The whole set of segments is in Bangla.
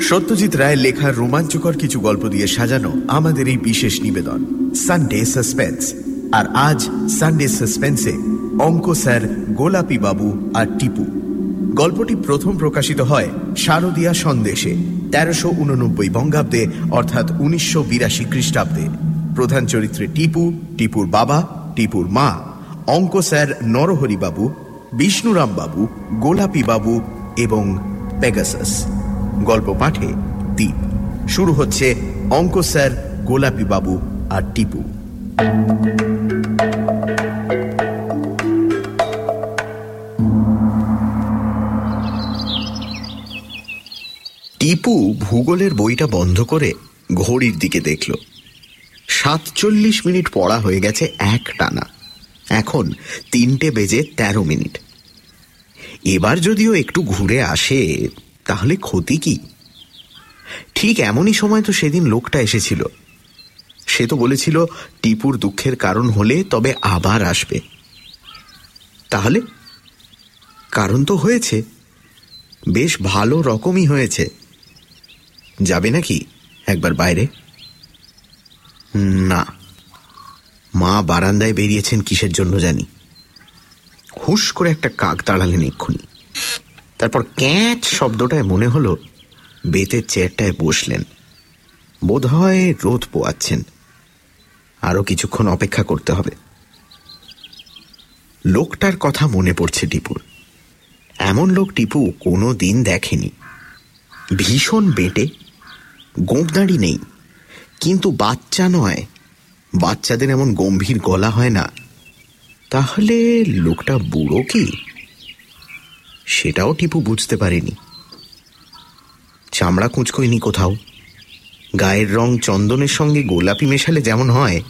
সত্যজিৎ রায়ের লেখার রোমাঞ্চকর কিছু গল্প দিয়ে সাজানো আমাদের এই বিশেষ নিবেদন সানডে সাসপেন্স আর আজ সানডে সাসপেন্সে অঙ্ক স্যার গোলাপি বাবু আর টিপু। গল্পটি প্রথম প্রকাশিত হয় শারদীয়া সন্দেশে, তেরোশো উননব্বই বঙ্গাব্দে, অর্থাৎ উনিশশো বিরাশি খ্রিস্টাব্দে। প্রধান চরিত্রে টিপু, টিপুর বাবা, টিপুর মা। অঙ্ক স্যার নরহরি বাবু বিষ্ণুরাম বাবু গোলাপি বাবু এবং পেগাসাস গল্প পাঠে দ্বীপ শুরু হচ্ছে অঙ্ক স্যার, গোলাপি বাবু আর টিপু। টিপু ভূগোলের বইটা বন্ধ করে ঘড়ির দিকে দেখল। সাতচল্লিশ মিনিট পড়া হয়ে গেছে এক টানা। এখন তিনটে বেজে ১৩ মিনিট। এবার যদিও একটু ঘুরে আসে তাহলে ক্ষতি কি? ঠিক এমনই সময় তো সেদিন লোকটা এসেছিল। সে তো বলেছিল, টিপুর দুঃখের কারণ হলে তবে আবার আসবে। তাহলে? কারণ তো হয়েছে। বেশ ভালো রকমই হয়েছে। যাবে নাকি একবার বাইরে? না। মা বারান্দায় বেরিয়েছেন কিসের জন্য জানি। হুশ করে একটা কাক দাঁড়ালেন এক্ষুনি। তারপর ক্যাঁচ শব্দটায় মনে হলো বেতের চেয়ারটায় বসলেন। বোধ হয় রোদ পোয়াচ্ছেন। আরও কিছুক্ষণ অপেক্ষা করতে হবে। লোকটার কথা মনে পড়ছে টিপুর। এমন লোক টিপু কোনো দিন দেখেনি। ভীষণ বেটে গোঁপদাড়ি নেই। কিন্তু বাচ্চা নয়। বাচ্চাদের এমন গম্ভীর গলা হয় না। তাহলে লোকটা বুড়ো কি? সেটাও টিপু বুঝতে পারেনি। চামড়া কুঁচকোয়নি কোথাও। গায়ের রং চন্দনের সঙ্গে গোলাপি মেশালে যেমন হয়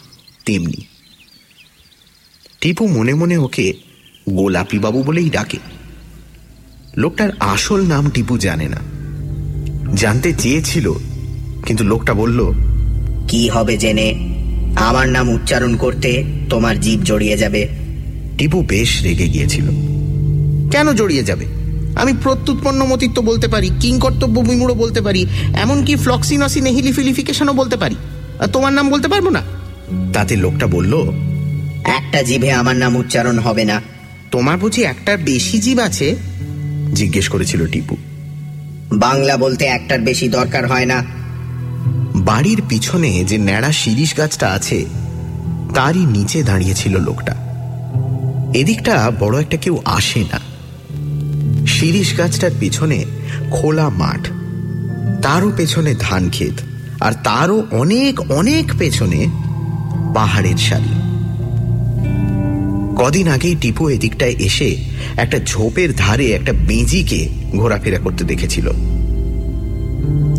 তেমনি। টিপু মনে মনে ওকে গোলাপি বাবু বলেই ডাকে। লোকটার আসল নাম টিপু জানে না। জানতে চেয়েছিল কিন্তু লোকটা বলল কি হবে জেনে? আমার নাম উচ্চারণ করতে তোমার জীব জড়িয়ে যাবে। টিপু বেশ রেগে গিয়েছিল। কেন জড়িয়ে যাবে? আমি প্রত্যুৎপন্ন মতিত্ব বলতে পারি কিংকর্তব্য বিমূঢ় বলতে পারি এমনকি ফ্লক্সিনসি নেহিলিফিলিফিকেশনও বলতে পারি। আর তোমার নাম বলতে পারব না? তাতে লোকটা বলল একটা জিভে আমার নাম উচ্চারণ হবে না। তোমার বুঝি একটা বেশি জীব আছে? জিজ্ঞেস করেছিল টিপু। বাংলা বলতে একটার বেশি দরকার হয় না। বাড়ির পিছনে যে ন্যাড়া শিরিষ গাছটা আছে তারই নিচে দাঁড়িয়েছিল লোকটা। এদিকটা বড় একটা কেউ আসে না। শিরিষ গাছটার পিছনে খোলা মাঠ। তারও পেছনে ধান ক্ষেত, আর তারও অনেক অনেক পেছনে পাহাড়ের সারি কদিন আগেই টিপু এদিকটায় এসে একটা ঝোপের ধারে একটা বেঁজিকে ঘোরাফেরা করতে দেখেছিল।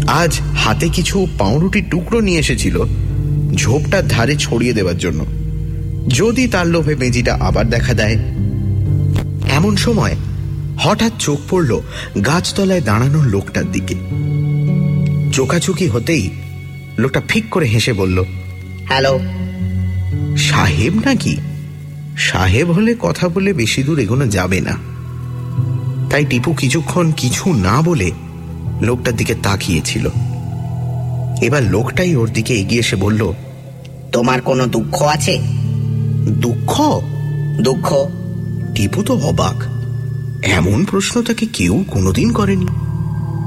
আজ হাতে কিছু পাউরুটির টুকরো নিয়ে এসেছিল ঝোপটার ধারে ছড়িয়ে দেওয়ার জন্য। যদি তার লোভে বেঁজিটা আবার দেখা দেয়। এমন সময় হঠাৎ চোখ পড়ল গাছতলায় দাঁড়ানো লোকটার দিকে। চোখাচুকি হতেই লোকটা ফিক করে হেসে বলল হ্যালো সাহেব নাকি? সাহেব হলে কথা বলে বেশি দূর এগোনো যাবে না। তাই টিপু কিছুক্ষণ কিছু না বলে লোকটার দিকে তাকিয়েছিল। এবার লোকটাই ওর দিকে এগিয়ে এসে বলল তোমার কোনো দুঃখ আছে? দুঃখ? দুঃখ? টিপু তো অবাক। এমন প্রশ্ন তাকে কেউ কোনোদিন করেনি।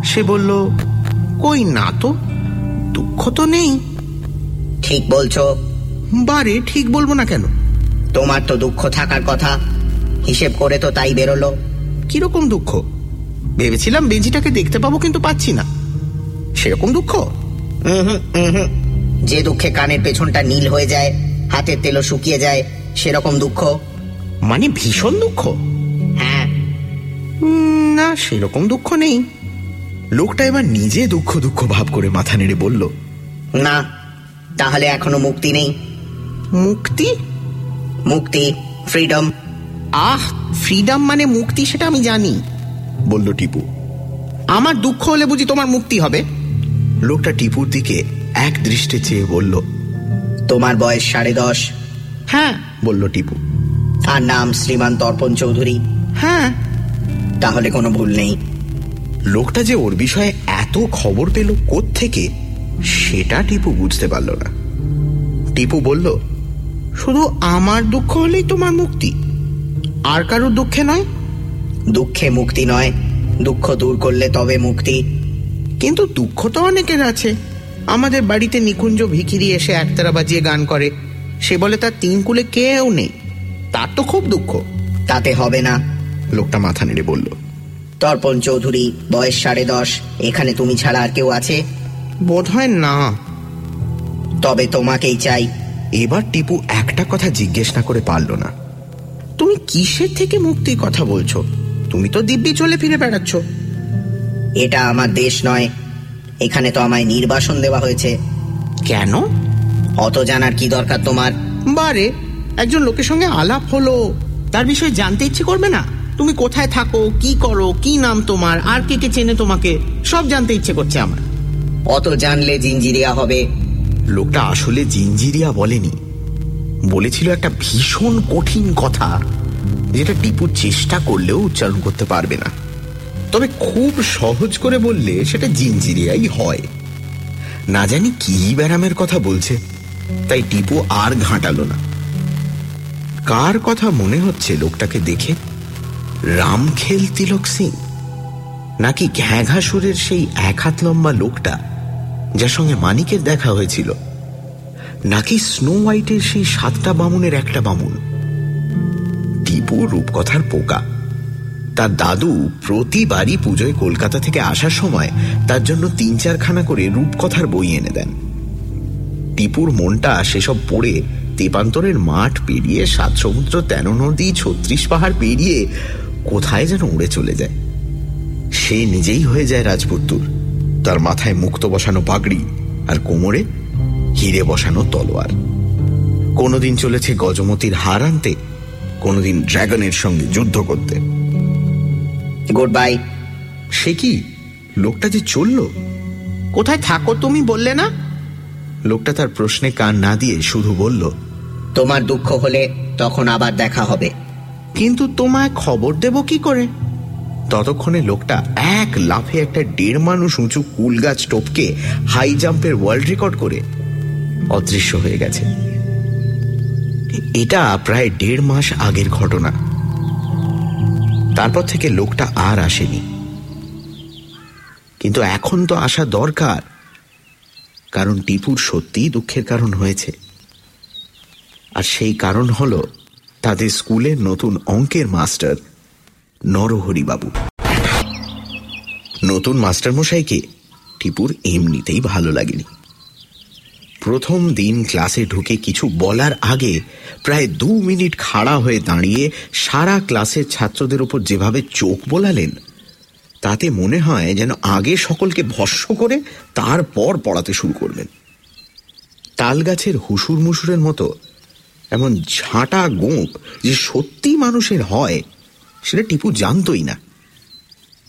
সে বলল কই না তো দুঃখ তো নেই। ঠিক বলছো। বারে ঠিক বলব না কেন? তোমার তো দুঃখ থাকার কথা। হিসেব করে তো তাই বেরোলো। কীরকম দুঃখ? ভেবেছিলাম বেঞ্জিটাকে দেখতে পাবো কিন্তু পাচ্ছি না। সেরকম দুঃখ। যে দুঃখে কানের পেছনটা নীল হয়ে যায় হাতের তেলও শুকিয়ে যায় সেরকম দুঃখ। মানে ভীষণ দুঃখ? না সেরকম দুঃখ নেই। লোকটা এবার নিজে দুঃখ দুঃখ ভাব করে মাথা নেড়ে বলল না তাহলে এখনও মুক্তি নেই। মুক্তি? মুক্তি ফ্রিডম আহ ফ্রিডম মানে মুক্তি সেটা আমি জানি বলল টিপু। আমার দুঃখ হলে বুঝি তোমার মুক্তি হবে। লোকটা টিপুর দিকে এক দৃষ্টে চেয়ে বলল তোমার বয়স সাড়ে দশ। হ্যাঁ বলল টিপু। আর নাম শ্রীমান তর্পণ চৌধুরী। হ্যাঁ তাহলে কোনো ভুল নেই। লোকটা যে ওর বিষয়ে এত খবর পেল থেকে সেটা টিপু বুঝতে পারল না। টিপু বলল শুধু আমার দুঃখ হলেই তোমার মুক্তি। আর কারোর দুঃখে নয়? দুঃখে মুক্তি নয়। দুঃখ দূর করলে তবে মুক্তি। কিন্তু দুঃখ তো অনেকের আছে। আমাদের বাড়িতে নিকুঞ্জ ভিখিরি এসে একতারা বাজিয়ে গান করে। সে বলে তার তিন কুলে কেউ নেই। তার তো খুব দুঃখ। তাতে হবে না। লোকটা মাথা নেড়ে বলল তর্পণ চৌধুরী বয়স সাড়ে দশ এখানে তুমি ছাড়া আর কেউ আছে? বোধ হয় না। তবে তোমাকেই চাই। এবার টিপু একটা কথা জিজ্ঞেস না করে পারল না। তুমি কিসের থেকে মুক্তির কথা বলছো? তুমি তো দিব্যি চলে ফিরে বেড়াচ্ছ। এটা আমার দেশ নয়। এখানে তো আমায় নির্বাসন দেওয়া হয়েছে। কেন? অত জানার কি দরকার তোমার? বারে একজন লোকের সঙ্গে আলাপ হলো তার বিষয়ে জানতে ইচ্ছে করবে না? তুমি কোথায় থাকো কি করো কি নাম তোমার আর কে কে চেনে তোমাকে সব জানতে ইচ্ছে করছে আমার। অত জানলে জিঞ্জিরিয়া হবে। লোকটা আসলে জিঞ্জিরিয়া বলেনি। বলেছিল একটা ভীষণ কঠিন কথা যেটা টিপু চেষ্টা করলেও উচ্চারণ করতে পারবে না। তবে খুব সহজ করে বললে সেটা জিঞ্জিরিয়াই হয়। না জানি কি ব্যারামের কথা বলছে তাই টিপু আর ঘাঁটালো না। কার কথা মনে হচ্ছে লোকটাকে দেখে? রামখেল তিলক সিং। নাকি ঘ্যাঘাসুরের সেই এক হাত লম্বা লোকটা, যার সঙ্গে মানিকের দেখা হয়েছিল? নাকি স্নো হোয়াইটের সেই সাতটা বামুনের একটা বামুন? টিপু রূপকথার পোকা। তার দাদু প্রতিবারই পুজোয় কলকাতা থেকে আসার সময় তার জন্য তিন চারখানা করে রূপকথার বই এনে দেন। টিপুর মনটা সেসব পড়ে তেপান্তরের মাঠ পেরিয়ে সাত সমুদ্র, তেরো নদী, ছত্রিশ পাহাড় পেরিয়ে কোথায় যেন উড়ে চলে যায়। সে নিজেই হয়ে যায় রাজপুত্তুর। তার মাথায় মুক্ত বসানো পাগড়ি আর কোমরে হিরে বসানো তলোয়ার। কোনোদিন চলেছে গজমতির হার আনতে কোনোদিন ড্রাগনের সঙ্গে যুদ্ধ করতে। গুড বাই সে কি? লোকটা যে চলল? কোথায় থাকো তুমি বললে না? লোকটা তার প্রশ্নে কান না দিয়ে শুধু বলল তোমার দুঃখ হলে তখন আবার দেখা হবে। কিন্তু তোমায় খবর দেব কি করে? ততক্ষণে লোকটা এক লাফে একটা দেড় মানুষ উঁচু কুল গাছ টপকে হাই জাম্পের ওয়ার্ল্ড রেকর্ড করে অদৃশ্য হয়ে গেছে। এটা প্রায় দেড় মাস আগের ঘটনা। তারপর থেকে লোকটা আর আসেনি। কিন্তু এখন তো আসা দরকার। কারণ টিপুর সত্যিই দুঃখের কারণ হয়েছে। আর সেই কারণ হল তাদের স্কুলের নতুন অঙ্কের মাস্টার নরহরিবাবু নতুন মাস্টারমশাইকে টিপুর এমনিতেই ভালো লাগেনি। প্রথম দিন ক্লাসে ঢুকে কিছু বলার আগে প্রায় দু মিনিট খাড়া হয়ে দাঁড়িয়ে সারা ক্লাসের ছাত্রদের ওপর যেভাবে চোখ বোলালেন, তাতে মনে হয় যেন আগে সকলকে ভস্য করে তারপর পড়াতে শুরু করবেন। তালগাছের হুসুর মুসুরের মতো এমন ঝাঁটা গোঁপ যে সত্যি মানুষের হয়, সেটা টিপু জানতই না।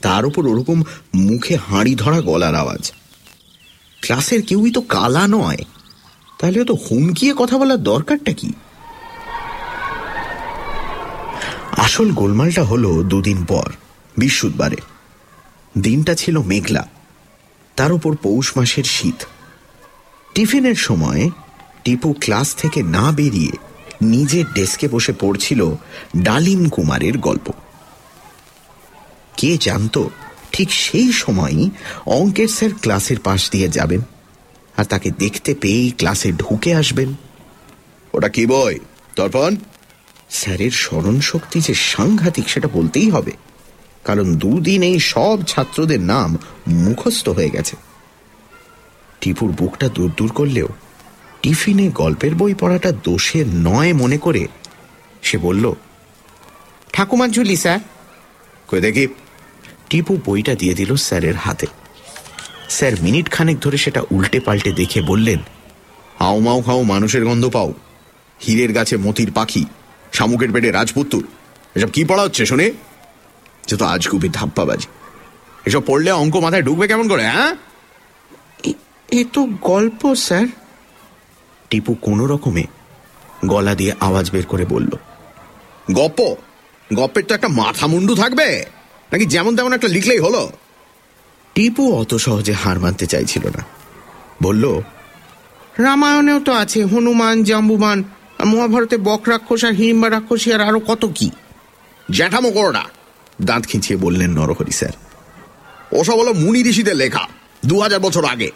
তার উপর ওরকম মুখে হাঁড়ি ধরা গলার আওয়াজ। ক্লাসের কেউই তো কালা নয়। তাহলে তো হুমকিয়ে কথা বলার দরকারটা কি? আসল গোলমালটা হলো দুদিন পর বিশুদ্ধবারে দিনটা ছিল মেঘলা। তার উপর পৌষ মাসের শীত। টিফিনের সময় টিপু ক্লাস থেকে না বেরিয়ে নিজের ডেস্কে বসে পড়ছিল ডালিম কুমারের গল্প। কে জানত ঠিক সেই সময়ই অঙ্কের স্যার ক্লাসের পাশ দিয়ে যাবেন আর তাকে দেখতে পেয়েই ক্লাসে ঢুকে আসবেন। ওটা কি বই? তর্পণ? স্যারের স্মরণ শক্তি যে সাংঘাতিক সেটা বলতেই হবে কারণ দুদিন এই সব ছাত্রদের নাম মুখস্থ হয়ে গেছে। টিপুর বুকটা দূর দূর করলেও টিফিনে গল্পের বই পড়াটা দোষের নয় মনে করে সে বলল, ঠাকুমার ঝুলি, স্যার। কই দেখি, টিপু বইটা দিয়ে দিল স্যারের হাতে। স্যার মিনিট খানেক ধরে সেটা উল্টে পাল্টে দেখে বললেন, হাও মাও খাও মানুষের গন্ধ পাও। হীরের গাছে মতির পাখি, শামুকের পেটে রাজপুত্তুর। এসব কি পড়া হচ্ছে, শুনে? যে তো আজ আজগুবি ধাপ্পাবাজি। এসব পড়লে অঙ্ক মাথায় ঢুকবে কেমন করে হ্যাঁ? এ তো গল্প, স্যার। টিপু কোনো রকমে গলা দিয়ে আওয়াজ বের করে বলল গপ গপের তো একটা মাথা মুন্ডু থাকবে? নাকি যেমন তেমন একটা লিখলেই হলো? টিপু অত সহজে হার মানতে চাইছিল না। বলল রামায়ণেও তো আছে হনুমান জাম্বুমান মহাভারতে বক রাক্ষস আর হিড়িম্বা রাক্ষসী আর আরও কত কি? জ্যাঠামো করোনা দাঁত খিঁচিয়ে বললেন নরহরি স্যার। ওসব হলো মুনি ঋষিদের লেখা দু হাজার বছর আগে।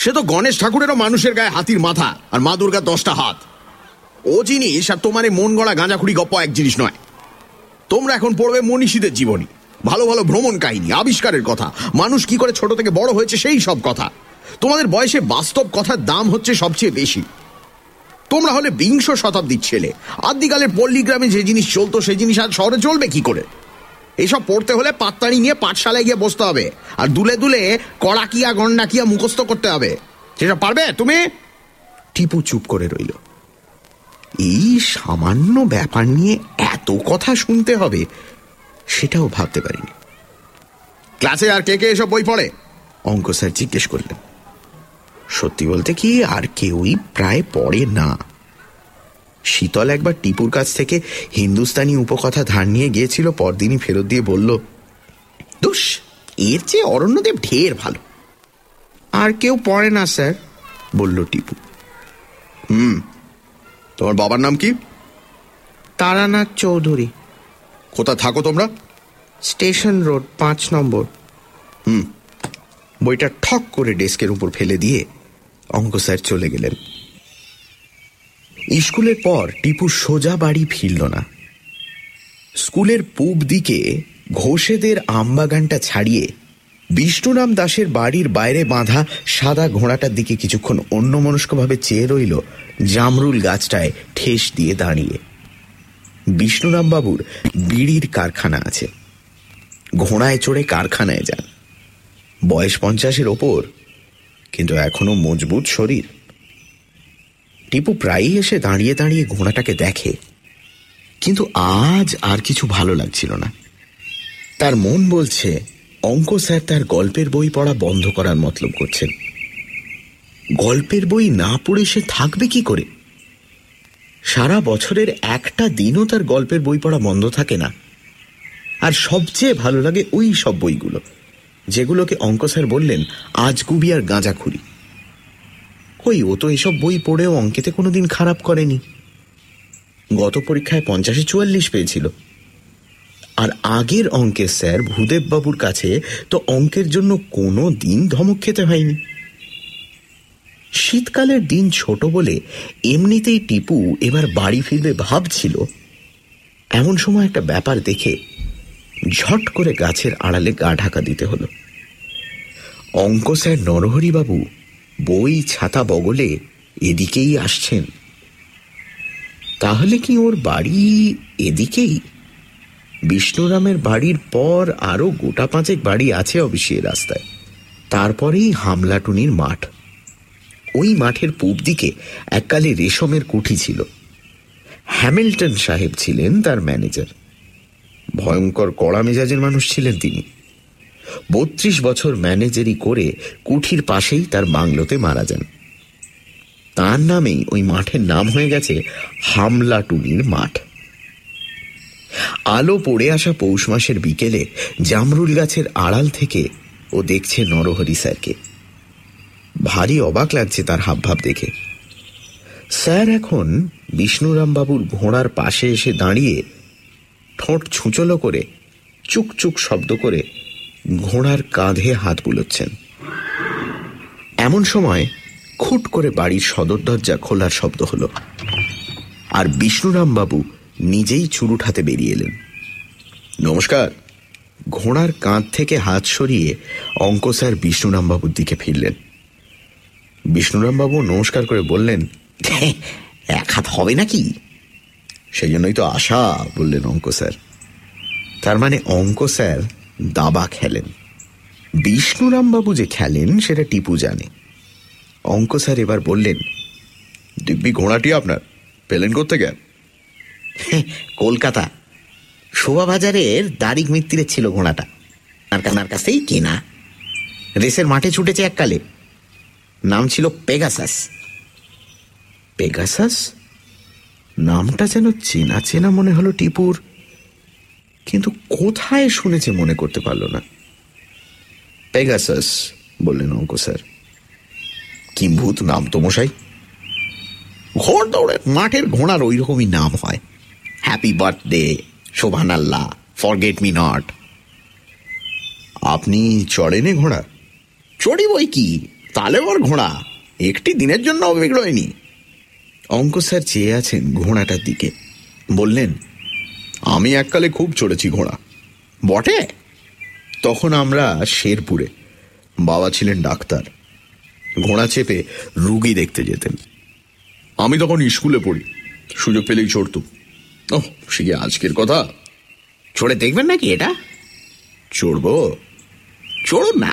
সে তো গণেশ ঠাকুরেরও মানুষের গায়ে হাতির মাথা আর মা দুর্গার দশটা হাত। ও জিনিস আর তোমার এই মন গড়া গাঁজাখুড়ি গপ্প এক জিনিস নয়। তোমরা এখন পড়বে মনীষীদের জীবনী। ভালো ভালো ভ্রমণ কাহিনী, আবিষ্কারের কথা। মানুষ কি করে ছোট থেকে বড় হয়েছে সেই সব কথা। তোমাদের বয়সে বাস্তব কথার দাম হচ্ছে সবচেয়ে বেশি। তোমরা হলে বিংশ শতাব্দীর ছেলে। আদিকালের পল্লীগ্রামে যে জিনিস চলতো, সেই জিনিস আজ শহরে চলবে কি করে? এসব পড়তে হলে পাত্তানি নিয়ে পাঠশালায় গিয়ে বসতে হবে। আর দুলে দুলে কড়াকিয়া, গন্ডাকিয়া মুখস্থ করতে হবে। সেসব পারবে, তুমি? টিপু চুপ করে রইল। এই সামান্য ব্যাপার নিয়ে এত কথা শুনতে হবে, সেটাও ভাবতে পারিনি। ক্লাসে আর কে কে এসব বই পড়ে? অঙ্ক স্যার জিজ্ঞেস করলেন। সত্যি বলতে কি আর কেউই প্রায় পড়ে না। শীতল একবার টিপুর কাছ থেকে হিন্দুস্তানি উপকথা ধার নিয়ে গিয়েছিল পরদিনই ফেরত দিয়ে বলল দুস এর চেয়ে অরণ্যদেব ঢের ভালো। আর কেউ পড়ে না স্যার বলল টিপু। হুম তোমার বাবার নাম কি? তারানাথ চৌধুরী। কোথা থাকো তোমরা? স্টেশন রোড পাঁচ নম্বর। হুম বইটা ঠক করে ডেস্কের উপর ফেলে দিয়ে অঙ্ক স্যার চলে গেলেন। স্কুলের পর টিপু সোজা বাড়ি ফিরল না। স্কুলের পূব দিকে ঘোষেদের আমবাগানটা ছাড়িয়ে বিষ্ণুরাম দাসের বাড়ির বাইরে বাঁধা সাদা ঘোড়াটার দিকে কিছুক্ষণ অন্যমনস্কভাবে চেয়ে রইল জামরুল গাছটায় ঠেস দিয়ে দাঁড়িয়ে। বিষ্ণুরাম বাবুর বিড়ির কারখানা আছে। ঘোড়ায় চড়ে কারখানায় যান। বয়স পঞ্চাশের ওপর, কিন্তু এখনও মজবুত শরীর। টিপু প্রায়ই এসে দাঁড়িয়ে দাঁড়িয়ে ঘোড়াটাকে দেখে। কিন্তু আজ আর কিছু ভালো লাগছিল না। তার মন বলছে, অঙ্ক স্যার তার গল্পের বই পড়া বন্ধ করার মতলব করছেন। গল্পের বই না পড়ে সে থাকবে কি করে? সারা বছরের একটা দিনও তার গল্পের বই পড়া বন্ধ থাকে না। আর সবচেয়ে ভালো লাগে ওই সব বইগুলো, যেগুলোকে অঙ্ক স্যার বললেন আজগুবি আর গাঁজাখুরি কই ও তো এসব বই পড়েও অঙ্কেতে কোনো দিন খারাপ করেনি। গত পরীক্ষায় পঞ্চাশে চুয়াল্লিশ পেয়েছিল। আর আগের অঙ্কের স্যার ভূদেব বাবুর কাছে তো অঙ্কের জন্য কোনো দিন ধমক খেতে হয়নি। শীতকালের দিন ছোট বলে এমনিতেই টিপু এবার বাড়ি ফিরবে ভাবছিল। এমন সময় একটা ব্যাপার দেখে ঝট করে গাছের আড়ালে গা ঢাকা দিতে হলো। অঙ্ক স্যার নরহরিবাবু বই ছাতা বগলে এদিকেই আসছেন। তাহলে কি ওর বাড়ি এদিকেই? বিষ্ণুরামের বাড়ির পর আরও গোটা পাঁচেক বাড়ি আছে অবশ্যই রাস্তায়। তারপরেই হামলাটুনির মাঠ। ওই মাঠের পূব দিকে এককালে রেশমের কুঠি ছিল। হ্যামিল্টন সাহেব ছিলেন তার ম্যানেজার। ভয়ঙ্কর কড়া মেজাজের মানুষ ছিলেন তিনি। বত্রিশ বছর ম্যানেজারি করে কুঠির পাশেই তার বাংলোতে মারা যান। তার নামেই ওই মাঠের নাম হয়ে গেছে হামলাটুনির মাঠ। আলো পড়ে আসা পৌষ মাসের বিকেলে জামরুল গাছের আড়াল থেকে ও দেখছে নরহরি স্যারকে। ভারী অবাক লাগছে তার হাবভাব দেখে। স্যার এখন বিষ্ণুরামবাবুর ঘোড়ার পাশে এসে দাঁড়িয়ে ঠোঁট ছুঁচলো করে চুক চুক শব্দ করে ঘোড়ার কাঁধে হাত বুলোচ্ছেন। এমন সময় খুট করে বাড়ির সদর দরজা খোলার শব্দ হলো। আর বিষ্ণুরামবাবু নিজেই চুরুট হাতে বেরিয়ে এলেন। নমস্কার। ঘোড়ার কাঁধ থেকে হাত সরিয়ে অঙ্ক স্যার বিষ্ণুরামবাবুর দিকে ফিরলেন। বিষ্ণুরামবাবু নমস্কার করে বললেন এক হাত হবে নাকি? সেই জন্যই তো আশা, বললেন অঙ্ক স্যার। তার মানে অঙ্ক স্যার দাবা খেলেন। বিষ্ণুরামবাবু যে খেলেন সেটা টিপু জানে। অঙ্ক স্যার এবার বললেন দিব্যি ঘোড়াটি আপনার পেলেন করতে গেল কলকাতা। শোভাবাজারের দারিক মিত্তিরের ছিল ঘোড়াটা। আর কানার কাছেই কেনা। রেসের মাঠে ছুটেছে এককালে। নাম ছিল পেগাসাস। পেগাসাস? নামটা যেন চেনা চেনা মনে হলো টিপুর। কিন্তু কোথায় শুনেছে মনে করতে পারল না? পেগাসাস বললেন অঙ্ক স্যার। কি ভূত নাম তো মশাই? ঘর দৌড়ে মাঠের ঘোড়ার ওই রকমই নাম হয়। হ্যাপি বার্থডে শোভান আল্লাহ ফরগেট মি নট আপনি চড়েনে ঘোড়া? চড়ি বই কি? তাহলে ওর ঘোড়া। একটি দিনের জন্য বিগড়য়নি অঙ্ক স্যার চেয়ে আছেন ঘোড়াটার দিকে। বললেন আমি এককালে খুব চড়েছি ঘোড়া। বটে? তখন আমরা শেরপুরে। বাবা ছিলেন ডাক্তার। ঘোড়া চেপে রুগী দেখতে যেতেন। আমি তখন স্কুলে পড়ি। সুযোগ পেলেই চড়তুম ওহ সে কি আজকের কথা? চড়ে দেখবেন নাকি এটা? চড়বো? চড়ুন না।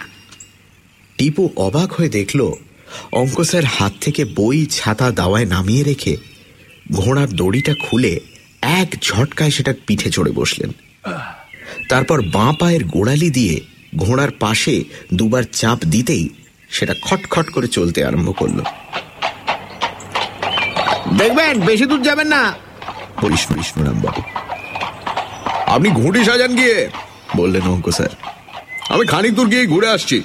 টিপু অবাক হয়ে দেখল অঙ্ক স্যার হাত থেকে বই ছাতা দাওয়ায় নামিয়ে রেখে ঘোড়ার দড়িটা খুলে এক ঝটকায় সেটা পিঠে চড়ে বসলেন। তারপর বাঁ পায়ের গোড়ালি দিয়ে ঘোড়ার পাশে দুবার চাপ দিতেই সেটা খটখট করে চলতে আরম্ভ করল। দেখবেন বেশি দূর যাবেন না। বলিস আপনি ঘুঁটি সাজান গিয়ে বললেন অঙ্ক স্যার। আমি খানিক দূর গিয়ে ঘুরে আসছি।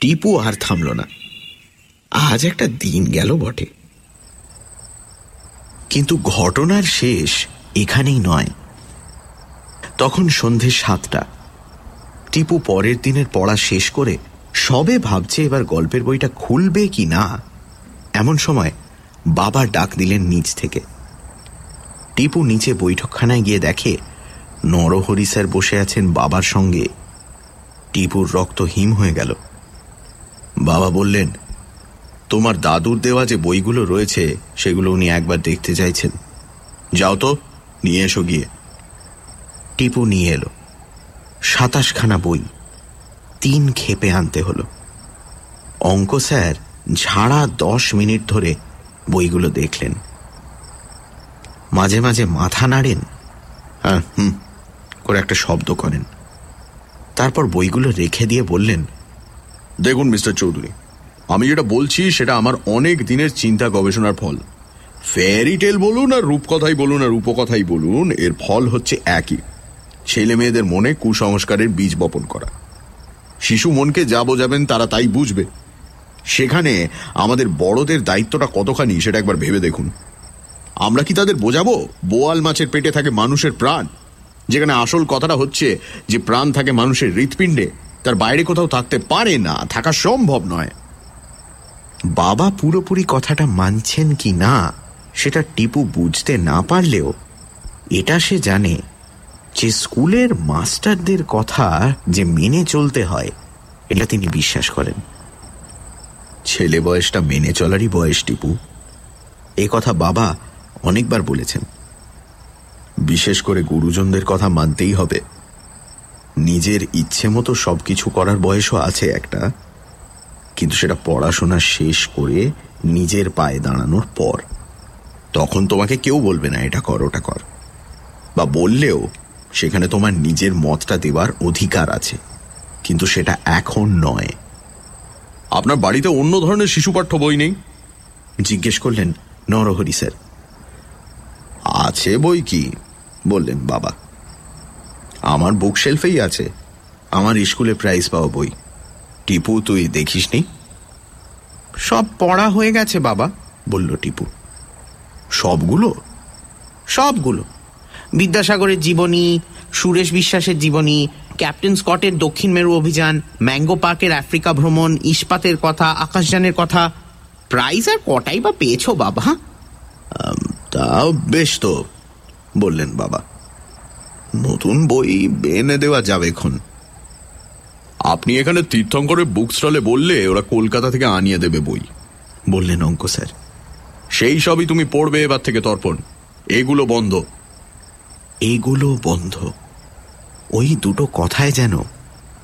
টিপু আর থামল না। আজ একটা দিন গেল বটে। কিন্তু ঘটনার শেষ এখানেই নয়। তখন সন্ধে সাতটা। টিপু পরের দিনের পড়া শেষ করে সবে ভাবছে এবার গল্পের বইটা খুলবে কি না। এমন সময় বাবা ডাক দিলেন নিচ থেকে। টিপু নিচে বৈঠকখানায় গিয়ে দেখে নরহরি স্যার বসে আছেন বাবার সঙ্গে। টিপুর রক্ত হিম হয়ে গেল। বাবা বললেন তোমার দাদুর দেওয়া যে বইগুলো রয়েছে, সেগুলো উনি একবার দেখতে চাইছেন। যাও তো, নিয়ে এসো গিয়ে। টিপু নিয়ে এলো। সাতাশখানা বই, তিন খেপে আনতে হলো। অঙ্ক স্যার ঝাড়া দশ মিনিট ধরে বইগুলো দেখলেন। মাঝে মাঝে মাথা নাড়েন। হ্যাঁ হুম, করে একটা শব্দ করেন। তারপর বইগুলো রেখে দিয়ে বললেন, দেখুন মিস্টার চৌধুরী আমি যেটা বলছি, সেটা আমার অনেক দিনের চিন্তা গবেষণার ফল। ফেয়ারি টেল বলুন আর রূপকথাই বলুন আর রূপকথাই বলুন, এর ফল হচ্ছে একই। ছেলে মেয়েদের মনে কুসংস্কারের বীজ বপন করা। শিশু মনকে যা বোঝাবেন তারা তাই বুঝবে। সেখানে আমাদের বড়দের দায়িত্বটা কতখানি, সেটা একবার ভেবে দেখুন। আমরা কি তাদের বোঝাবো? বোয়াল মাছের পেটে থাকে মানুষের প্রাণ। যেখানে আসল কথাটা হচ্ছে যে, প্রাণ থাকে মানুষের হৃৎপিণ্ডে। তার বাইরে কোথাও থাকতে পারে না, থাকা সম্ভব নয়। বাবা পুরোপুরি কথাটা মানছেন কি না সেটা টিপু বুঝতে না পারলেও এটা সে জানে যে স্কুলের মাস্টারদের কথা যে মেনে চলতে হয় এটা তিনি বিশ্বাস করেন। ছেলে বয়সটা মেনে চলারই বয়স টিপু। এ কথা বাবা অনেকবার বলেছেন। বিশেষ করে গুরুজনদের কথা মানতেই হবে। নিজের ইচ্ছে মতো সবকিছু করার বয়সও আছে একটা। কিন্তু সেটা পড়াশোনা শেষ করে নিজের পায়ে দাঁড়ানোর পর। তখন তোমাকে কেউ বলবে না, এটা কর, ওটা কর। বা বললেও সেখানে তোমার নিজের মতটা দেবার অধিকার আছে। কিন্তু সেটা এখন নয়। আপনার বাড়িতে অন্য ধরনের শিশু পাঠ্য বই নেই? জিজ্ঞেস করলেন, নরহরি স্যার। আছে বই কি? বললেন, বাবা, আমার বুক শেলফেই আছে। আমার স্কুলে প্রাইজ পাওয়া বই। টিপু, তুই দেখিসনি? সব পড়া হয়ে গেছে, বাবা, বলল টিপু। সবগুলো? সবগুলো। বিদ্যাসাগরের জীবনী, সুরেশ বিশ্বাসের জীবনী, ক্যাপ্টেন স্কটের দক্ষিণ মেরু অভিযান, ম্যাঙ্গো পার্কের আফ্রিকা ভ্রমণ, ইস্পাতের কথা, আকাশযানের কথা। প্রাইজ আর কটাই বা পেয়েছ, বাবা? তা বেশ তো, বললেন বাবা। নতুন বই এনে দেওয়া যাবে এখন। আপনি এখানে তীর্থঙ্করের বুক স্টলে বললে ওরা কলকাতা থেকে আনিয়ে দেবে বই। বললেন অঙ্ক স্যার। সেই সবই তুমি পড়বে এবার থেকে তর্পণ। এগুলো বন্ধ। এগুলো বন্ধ। ওই দুটো কথায় যেন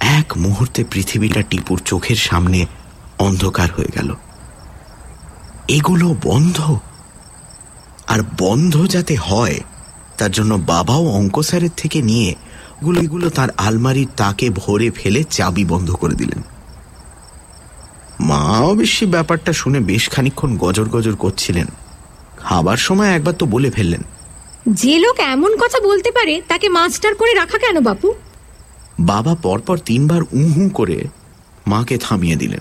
এক মুহূর্তে পৃথিবীটা টিপুর চোখের সামনে অন্ধকার হয়ে গেল। এগুলো বন্ধ। আর বন্ধ যাতে হয় তার জন্য বাবাও অঙ্ক স্যারের থেকে নিয়ে এগুলো তার আলমারির তাকে ভরে ফেলে চাবি বন্ধ করে দিলেন। মা অবশ্যই ব্যাপারটা শুনে বেশ খানিক্ষণ গজর গজর করছিলেন। খাবার সময় একবার তো বলে ফেললেন। যে লোক এমন কথা বলতে পারে তাকে মাস্টার করে রাখা কেন বাপু? বাবা পরপর তিনবার উহু করে মাকে থামিয়ে দিলেন।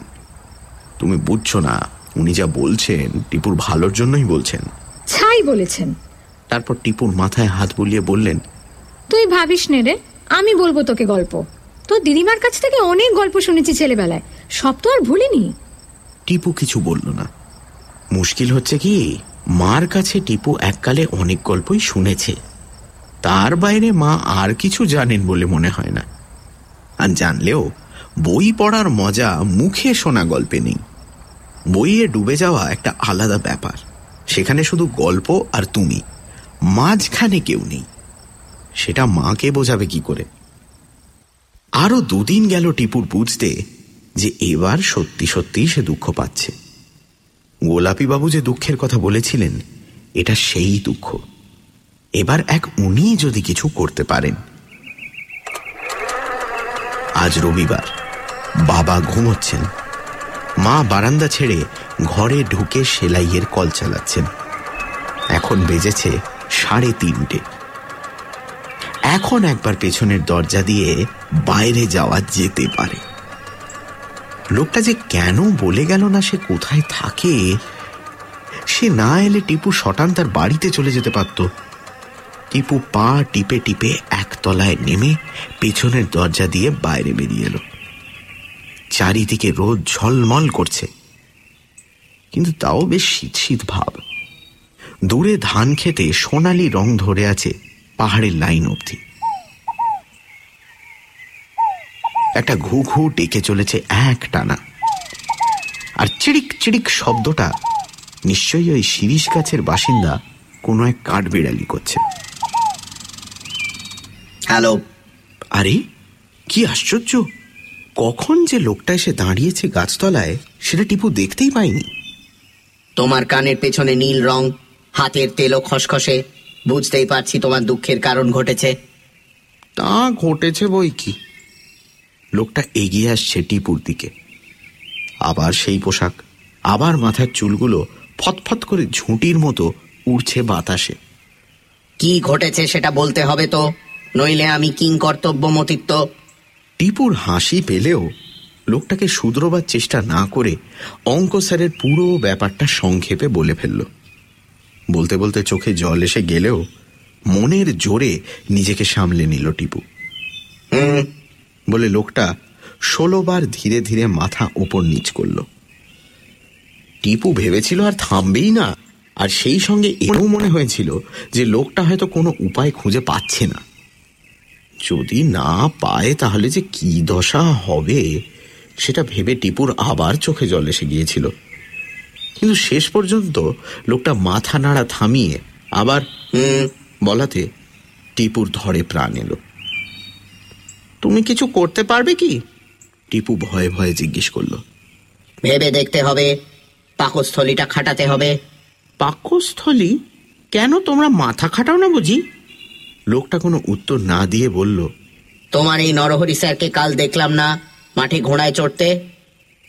তুমি বুঝছ না উনি যা বলছেন টিপুর ভালোর জন্যই বলছেন। ছাই বলেছেন। তারপর টিপুর মাথায় হাত বুলিয়ে বললেন তুই ভাবিস নে রে। আমি বলব তোকে গল্প। তোর দিদিমার কাছ থেকে অনেক গল্প শুনেছি ছেলেবেলায়। সব তো আর ভুলিনি। টিপু কিছু বলল না। মুশকিল হচ্ছে কি, মার কাছে টিপু এককালে অনেক গল্পই শুনেছে। তার বাইরে মা আর কিছু জানেন বলে মনে হয় না। আর জানলেও, বই পড়ার মজা মুখে শোনা গল্পে নেই। বইয়ে ডুবে যাওয়া একটা আলাদা ব্যাপার। সেখানে শুধু গল্প আর তুমি। মাঝখানে কেউ নেই। সেটা মাকে বোঝাবে কি করে? আরও দুদিন গেল টিপুর বুঝতে যে এবার সত্যি সত্যি সে দুঃখ পাচ্ছে। গোলাপিবাবু যে দুঃখের কথা বলেছিলেন, এটা সেই দুঃখ। এবার এক উনি যদি কিছু করতে পারেন। আজ রবিবার, বাবা ঘুমোচ্ছেন। মা বারান্দা ছেড়ে ঘরে ঢুকে সেলাইয়ের কল চালাচ্ছেন। এখন বেজেছে সাড়ে তিনটে। এখন একবার পেছনের দরজা দিয়ে বাইরে যাওয়া যেতে পারে। লোকটা যে কেন বলে গেল না সে কোথায় থাকে, সে না এলে টিপু শটান তার বাড়িতে চলে যেতে পারত। টিপু পা টিপে টিপে একতলায় নেমে পেছনের দরজা দিয়ে বাইরে বেরিয়ে এলো। চারিদিকে রোদ ঝলমল করছে, কিন্তু তাও বেশ শীত শীত ভাব। দূরে ধান খেতে সোনালি রং ধরে আছে পাহাড়ের লাইন অবধি। একটা ঘু ঘু ডেকে চলেছে এক টানা। আর চিড়িক চিড়িক শব্দটা নিশ্চয়ই ওই শিরিষ গাছের বাসিন্দা কোনো এক কাঠবিড়ালি করছে। হ্যালো। আরে কি আশ্চর্য! কখন যে লোকটা এসে দাঁড়িয়েছে গাছতলায় সেটা টিপু দেখতেই পাইনি। তোমার কানের পেছনে নীল রং হাতের তেলো খসখসে বুঝতেই পারছি তোমার দুঃখের কারণ ঘটেছে। তা ঘটেছে বই কি? লোকটা এগিয়ে আসছে টিপুর দিকে। আবার সেই পোশাক আবার মাথার চুলগুলো ফতফত করে ঝুঁটির মতো উড়ছে বাতাসে। কি ঘটেছে সেটা বলতে হবে তো নইলে আমি কিং কর্তব্য মতিত্ব। টিপুর হাসি পেলেও লোকটাকে শুধরোবার চেষ্টা না করে অঙ্ক স্যারের পুরো ব্যাপারটা সংক্ষেপে বলে ফেলল। বলতে বলতে চোখে জল এসে গেলেও মনের জোরে নিজেকে সামলে নিল টিপু। হুম বলে লোকটা ষোলোবার ধীরে ধীরে মাথা ওপর নিচ করল। টিপু ভেবেছিল আর থামবেই না, আর সেই সঙ্গে এও মনে হয়েছিল যে লোকটা হয়তো কোনো উপায় খুঁজে পাচ্ছে না। যদি না পায় তাহলে যে কি দশা হবে, সেটা ভেবে টিপুর আবার চোখে জল এসে গিয়েছিল। কিন্তু শেষ পর্যন্ত লোকটা মাথা নাড়া থামিয়ে আবার বলাতে টিপুর ধরে প্রাণ এলো। তুমি কিছু করতে পারবে কি? টিপু ভয়ে ভয়ে জিজ্ঞেস করল। ভেবে দেখতে হবে। পাকস্থলীটা খাটাতে হবে। পাকস্থলী? কেন তোমরা মাথা খাটাও না বুঝি? লোকটা কোনো উত্তর না দিয়ে বলল তোমার এই নরহরি স্যারকে কাল দেখলাম না মাঠে ঘোড়ায় চড়তে?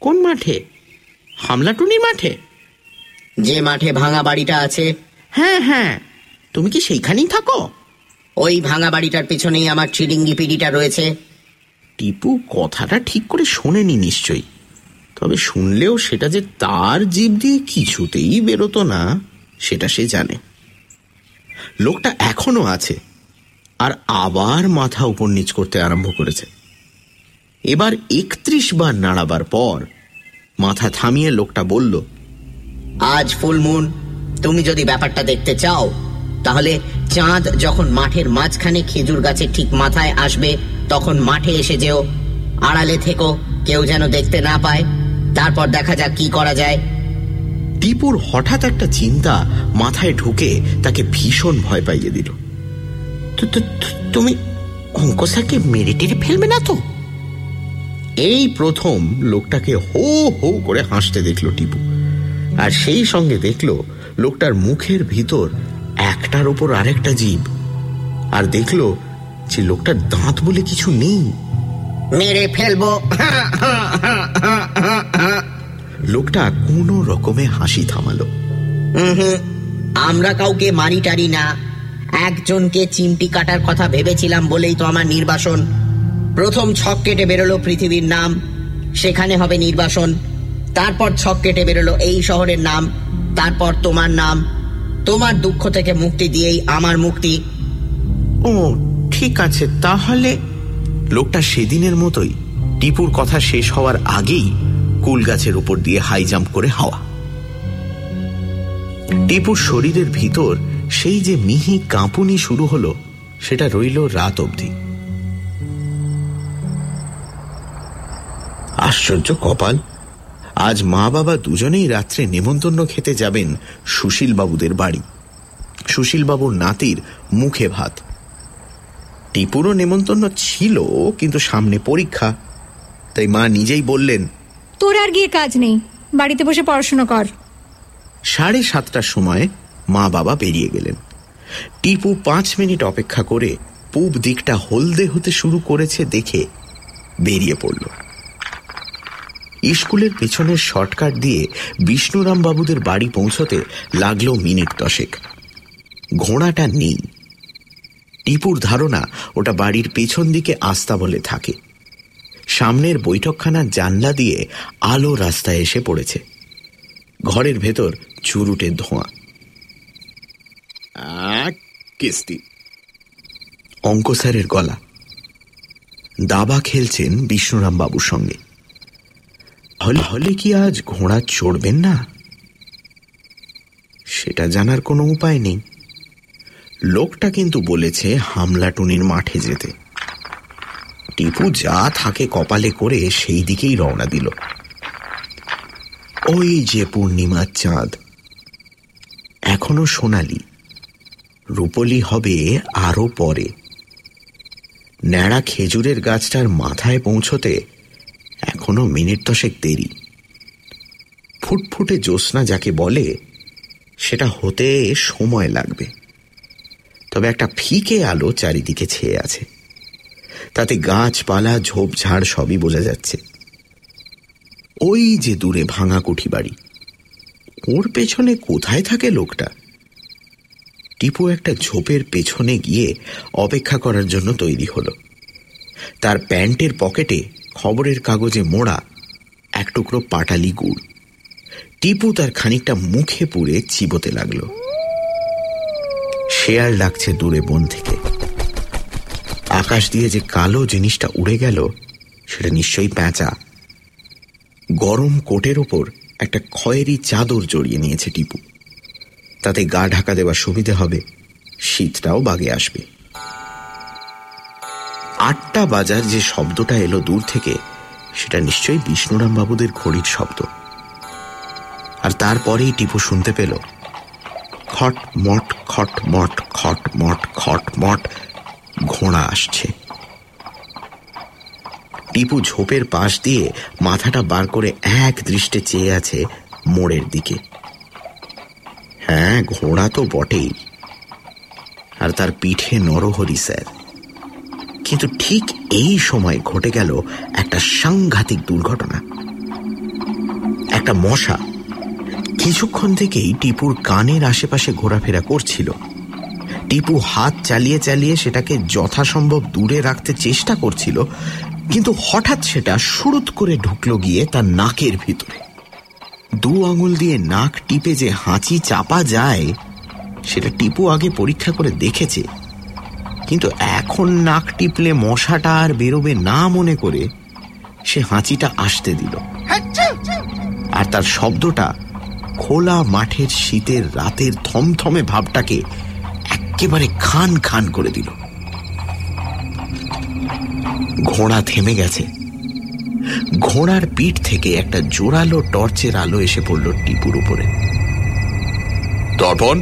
কোন মাঠে? হামলাটুনির মাঠে? যে মাঠে ভাঙা বাড়িটা আছে। হ্যাঁ হ্যাঁ। তুমি কি সেইখানেই থাকো? ওই ভাঙা বাড়িটার পিছনেই আমার চিডিঙ্গি পিডিটা রয়েছে। টিপু কথাটা ঠিক করে শোনেনি নিশ্চয়ই। তবে শুনলেও সেটা যে তার জীব দিয়ে কিছুতেই বেরোতো না, সেটা সে জানে। লোকটা এখনও আছে আর আবার মাথা উপর নিচ করতে আরম্ভ করেছে। এবার একত্রিশ বার নাড়াবার পর মাথা থামিয়ে লোকটা বলল, আজ ফুলমুন, তুমি যদি ব্যাপারটা দেখতে চাও, তাহলে চাঁদ যখন মাঠের মাঝখানে খেজুর গাছের ঠিক মাথায় আসবে, তখন মাঠে এসে যেও। আড়ালে থেকো, কেউ যেন দেখতে না পায়। তারপর দেখা যাক কি করা যায়। টিপুর হঠাৎ একটা চিন্তা মাথায় ঢুকে তাকে ভীষণ ভয় পাইয়ে দিল। তুমি অঙ্ক স্যারকে মেরে টেরে ফেলবে না তো? এই প্রথম লোকটাকে হো হো করে হাসতে দেখল টিপু। আর সেই সঙ্গে দেখল লোকটার মুখের ভিতর একটার ওপর আরেকটা জীব। আর দেখল যে লোকটার দাঁত বলে কিছু নেই। মেরে ফেলব। লোকটা কোনো রকমে হাসি থামালো। আমরা কাউকে মারি টারি না। একজনকে চিমটি কাটার কথা ভেবেছিলাম বলেই তো আমার নির্বাসন। প্রথম ছক কেটে বেরোলো পৃথিবীর নাম সেখানে হবে নির্বাসন। তারপর ছক কেটে বেরোলো এই শহরের নাম তারপর তোমার নাম। তোমার দুঃখ থেকে মুক্তি দিয়েই আমার মুক্তি। ও ঠিক আছে তাহলে লোকটা সেদিনের মতোই টিপুর কথা শেষ হওয়ার আগেই কুল গাছের উপর দিয়ে হাই জাম্প করে হাওয়া। টিপুর শরীরের ভিতর সেই যে মিহি কাঁপুনি শুরু হলো সেটা রইল রাত অবধি। আশ্চর্য কপাল। আজ মা বাবা দুজনেই রাত্রে নেমন্তন্ন খেতে যাবেন সুশীলবাবুদের বাড়ি। সুশীলবাবুর নাতির মুখে ভাত। টিপুরও নেমন্তন্ন ছিল কিন্তু সামনে পরীক্ষা। তাই মা নিজেই বললেন তোর আর গিয়ে কাজ নেই বাড়িতে বসে পড়াশোনা কর। সাড়ে সাতটার সময় মা বাবা বেরিয়ে গেলেন। টিপু পাঁচ মিনিট অপেক্ষা করে পূব দিকটা হলদে হতে শুরু করেছে দেখে বেরিয়ে পড়ল। স্কুলের পেছনের শর্টকাট দিয়ে বিষ্ণুরাম বাবুদের বাড়ি পৌঁছতে লাগল মিনিট দশেক। ঘোড়াটা নেই। টিপুর ধারণা ওটা বাড়ির পেছন দিকে আস্তা বলে থাকে। সামনের বৈঠকখানার জানলা দিয়ে আলো রাস্তায় এসে পড়েছে। ঘরের ভেতর চুরুটের ধোঁয়া। কিস্তি। অঙ্ক স্যারের গলা। দাবা খেলছেন বিষ্ণুরাম বাবুর সঙ্গে। হলে কি আজ ঘোড়া চড়বেন না? সেটা জানার কোনো উপায় নেই। লোকটা কিন্তু বলেছে হামলাটুনির মাঠে যেতে। টিপু যা থাকে কপালে করে সেই দিকেই রওনা দিল। ওই যে পূর্ণিমার চাঁদ। এখনও সোনালি। রূপলি হবে আরও পরে। ন্যাড়া খেজুরের গাছটার মাথায় পৌঁছতে এখনও মিনিট দশেক দেরি। ফুটফুটে জ্যোৎস্না যাকে বলে, সেটা হতে সময় লাগবে। তবে একটা ফিকে আলো চারিদিকে ছেয়ে আছে। তাতে গাছপালা, ঝোপঝাড় সবই বোঝা যাচ্ছে। ওই যে দূরে ভাঙা কুঠি বাড়ি। ওর পেছনে কোথায় থাকে লোকটা? টিপু একটা ঝোপের পেছনে গিয়ে অপেক্ষা করার জন্য তৈরি হল। তার প্যান্টের পকেটে খবরের কাগজে মোড়া এক টুকরো পাটালি গুড়। টিপু তার খানিকটা মুখে পুড়ে চিবোতে লাগল। শেয়াল ডাকছে দূরে বন থেকে। আকাশ দিয়ে যে কালো জিনিসটা উড়ে গেল, সেটা নিশ্চয়ই প্যাঁচা। গরম কোটের ওপর একটা খয়েরি চাদর জড়িয়ে নিয়েছে টিপু। তাতে গা ঢাকা দেওয়ার সুবিধে হবে, শীতটাও বাগে আসবে। আটটা বাজার যে শব্দটা এলো দূর থেকে, সেটা নিশ্চয়ই বিষ্ণুরাম বাবুদের ঘড়ির শব্দ। আর তারপরেই টিপু শুনতে পেল, খট মট খট মট খট মট খট মট, ঘোড়া আসছে। টিপু ঝোপের পাশ দিয়ে মাথাটা বার করে এক দৃষ্টে চেয়ে আছে মোড়ের দিকে। হ্যাঁ ঘোড়া তো বটেই। আর তার পিঠে নরহরি, স্যার। কিন্তু ঠিক এই সময় ঘটে গেল একটা সাংঘাতিক দুর্ঘটনা। একটা মশা কিছুক্ষণ থেকেই টিপুর কানের আশেপাশে ঘোরাফেরা করছিল। টিপু হাত চালিয়ে চালিয়ে সেটাকে যথাসম্ভব দূরে রাখতে চেষ্টা করছিল, কিন্তু হঠাৎ সেটা সুরুত করে ঢুকলো গিয়ে তার নাকের ভিতরে। দু আঙুল দিয়ে নাক টিপে যে হাঁচি চাপা যায়, সেটা টিপু আগে পরীক্ষা করে দেখেছে। কিন্তু এখন নাক টিপলে মশাটা আর বেরোবে না মনে করে সে হাঁচিটা আসতে দিল। আর তার শব্দটা খোলা মাঠের শীতের রাতের থমথমে ভাবটাকে একেবারে খান খান করে দিল। ঘোড়া থেমে গেছে। ঘোড়ার পিঠ থেকে একটা জোরালো টর্চের আলো এসে পড়ল টিপুর উপরে। দর্পণ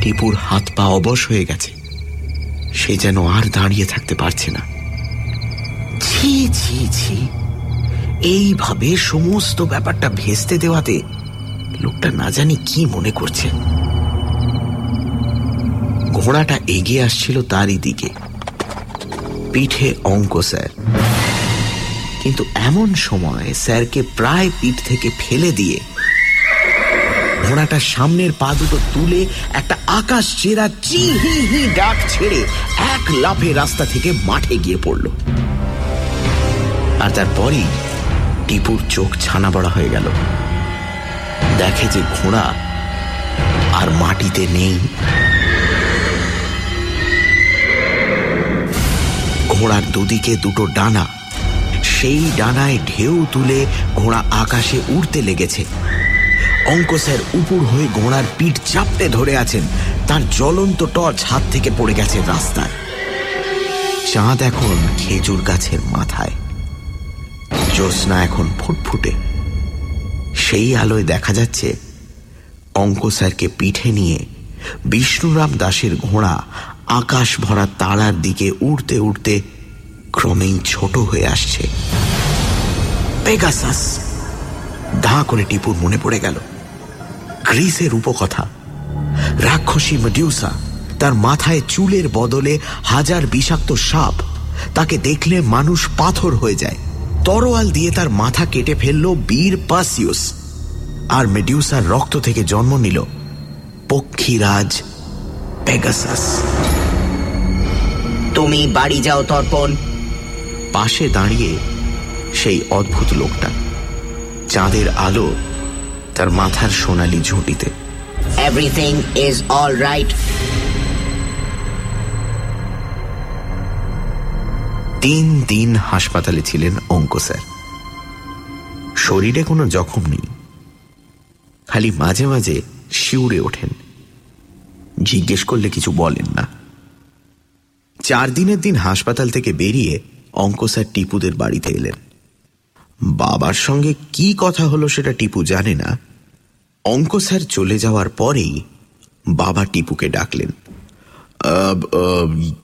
টিপুর হাত পা অবশ হয়ে গেছে। সে যেন আর দাঁড়িয়ে থাকতে পারছে না। ছি ছি ছি। এইভাবে সমস্ত ব্যাপারটা ভেস্তে দেওয়াতে লোকটা না জানি কি মনে করছে। ঘোড়াটা এগিয়ে আসছিল তারই দিকে। পিঠে অঙ্ক, স্যার। কিন্তু এমন সময় স্যারকে প্রায় পিঠ থেকে ফেলে দিয়ে ঘোড়াটা সামনের পা দুটো তুলে একটা আকাশ চেরা চি হি হি ডাক ছেড়ে এক লাফে রাস্তা থেকে মাঠে গিয়ে পড়ল। আর তারপরই টিপুর চোখ ছানা বড়া হয়ে গেল। দেখে যে ঘোড়া আর মাটিতে নেই। ঘোড়ার দুদিকে দুটো ডানা। সেই ডানায় ঢেউ তুলে ঘোড়া আকাশে উড়তে লেগেছে। অঙ্কসের উপর হয়ে ঘোড়ার পিঠ চাপতে ধরে আছেন। তার জ্বলন্ত টর্চ হাত থেকে পড়ে গেছে রাস্তায়। চাঁদ এখন খেজুর গাছের মাথায়। জ্যোৎস্না এখন ফুটফুটে। সেই আলোয় দেখা যাচ্ছে অঙ্ক স্যারকে পিঠে নিয়ে বিষ্ণুরাম দাসের ঘোড়া আকাশ ভরা তারার দিকে উড়তে উড়তে ক্রমেই ছোট হয়ে আসছে। পেগাসাস। ধা করে টিপুর মনে পড়ে গেল। গ্রিসের উপকথা রাক্ষসী মেডিউসা তার মাথায় চুলের বদলে হাজার বিষাক্ত সাপ। তাকে দেখলে মানুষ পাথর হয়ে যায়। তরোয়াল দিয়ে তার মাথা কেটে ফেলল বীর পাসিউস। আর মেডিউসার রক্ত থেকে জন্ম নিল পক্ষীরাজ পেগাসাস। তুমি বাড়ি যাও তর্পণ। পাশে দাঁড়িয়ে সেই অদ্ভুত লোকটা চাঁদের আলো তার মাথার সোনালি ঝুঁটিতে। এভরিথিং ইজ অল রাইট তিন দিন হাসপাতালে ছিলেন অঙ্ক স্যার। শরীরে কোনো জখম নেই। খালি মাঝে মাঝে শিউরে ওঠেন। জিজ্ঞেস করলে কিছু বলেন না। চার দিনের দিন হাসপাতাল থেকে বেরিয়ে অঙ্ক স্যার টিপুদের বাড়িতে এলেন। বাবার সঙ্গে কি কথা হলো সেটা টিপু জানে না। অঙ্ক স্যার চলে যাওয়ার পরেই বাবা টিপুকে ডাকলেন।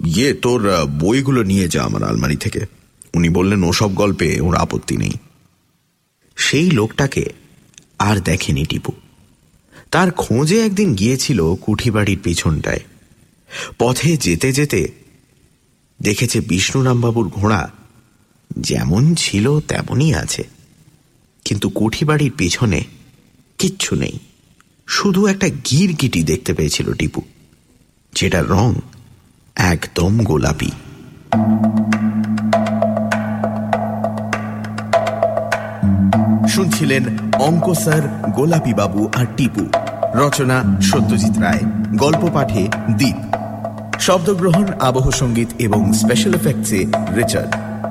ইয়ে তোর বইগুলো নিয়ে যা আমার আলমারি থেকে। উনি বললেন, ওসব গল্পে ওর আপত্তি নেই। সেই লোকটাকে আর দেখেনি টিপু। তার খোঁজে একদিন গিয়েছিল কুঠিবাড়ির পিছনটায়। পথে যেতে যেতে দেখেছে বিষ্ণুরামবাবুর ঘোড়া যেমন ছিল তেমনই আছে। কিন্তু কুঠিবাড়ির পিছনে কিচ্ছু নেই। শুধু একটা গিরগিটি দেখতে পেয়েছিল টিপু, যেটার রং একদম গোলাপি। শুনছিলেন অঙ্ক স্যার, গোলাপি বাবু আর টিপু। রচনা সত্যজিৎ রায়, গল্প পাঠে দ্বীপ শব্দগ্রহণ, আবহ সংগীত এবং স্পেশাল এফেক্টসে রিচার্ড।